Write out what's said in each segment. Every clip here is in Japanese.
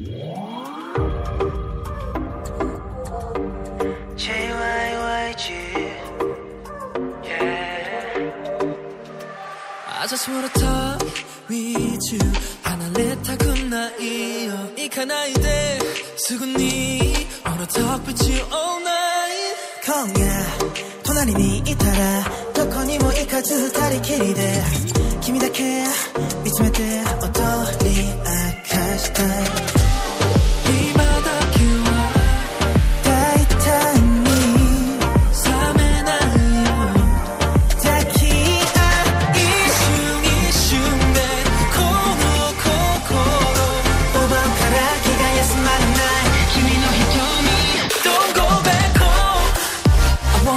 I just wanna talk with you 離れたくないよ行かないですぐに Wanna talk with you all night 今夜隣にいたらどこにも行かず二人きりで君だけ見つめて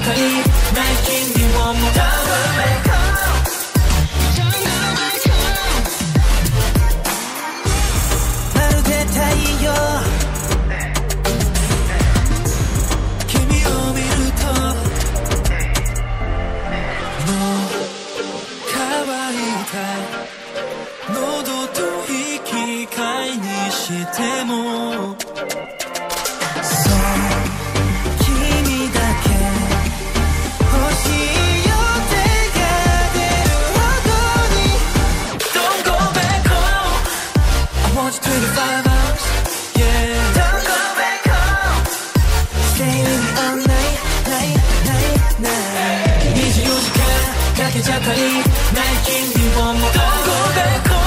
君をも Don't go back home Don't go back home まるで太陽君を見るともう乾いた喉と引き換えにしても Stay with me all night, night, night, night 24時間だけじゃ足りない君をも